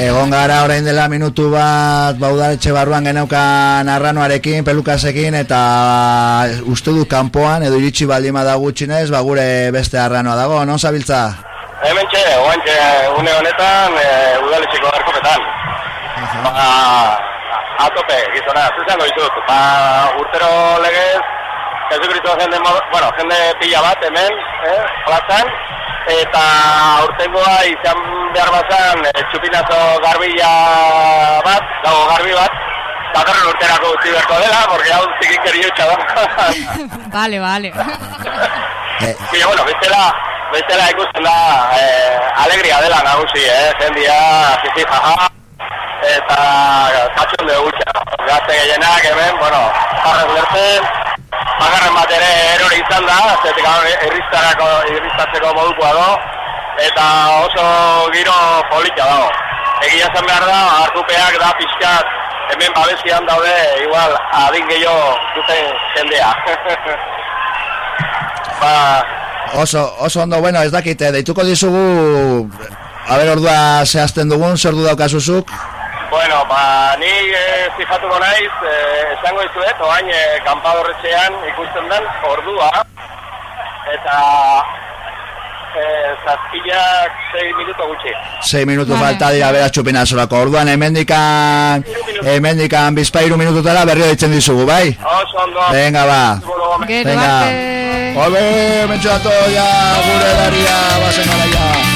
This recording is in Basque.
Egon gara orain dela minutu bat baudaletxe barruan geneukan arranoarekin, pelukasekin eta uste du kanpoan edo iritsi baldima da gutxinez, ba gure beste arranoa dago, non zabiltza? Hemen txe, oantxe, une honetan, e, udaletxeko garkopetan. Ba, atope, gizona, zuzango ditut. Ba, urtero legez, Jesucristo jende, bueno, jende pila bat hemen, eh, plazan, eta urtengoa izan behar bazan e, txupinazo garbila bat, dago garbi bat, bakarren urterako utzi berko dela, porque hau zikin keriotxa da. vale, vale. eh. bueno, bestela, bestela ikusten da, eh, alegria dela nagusi, eh, jendia, zizi, jaja, eta katxon dugu gutxa. Gazte gehienak hemen, bueno, jarrez lertzen, bakarren bat ere izan da, zetik irriztarako irriztatzeko modukoa do, eta oso giro polita dago. Egia zen behar da, hartupeak da pixkat, hemen babesian daude, igual, adin gehiago duten jendea. ba... Oso, oso ondo, bueno, ez dakite, deituko dizugu, a ber, ordua zehazten dugun, zer du daukazuzuk? Bueno, ba, ni e, fijatuko naiz, e, esango dizuet, oain e, kanpadorretxean ikusten den ordua, eta e, zazpillak 6 minuto gutxi. 6 minuto vale. falta dira bera txupina solako. Orduan, emendikan, emendikan bizpairu minututara berrio ditzen dizugu, bai? Oso ondo. Venga, ba. Gero arte. Ole, mentxatu, ya, gure daria, basen gara, ya.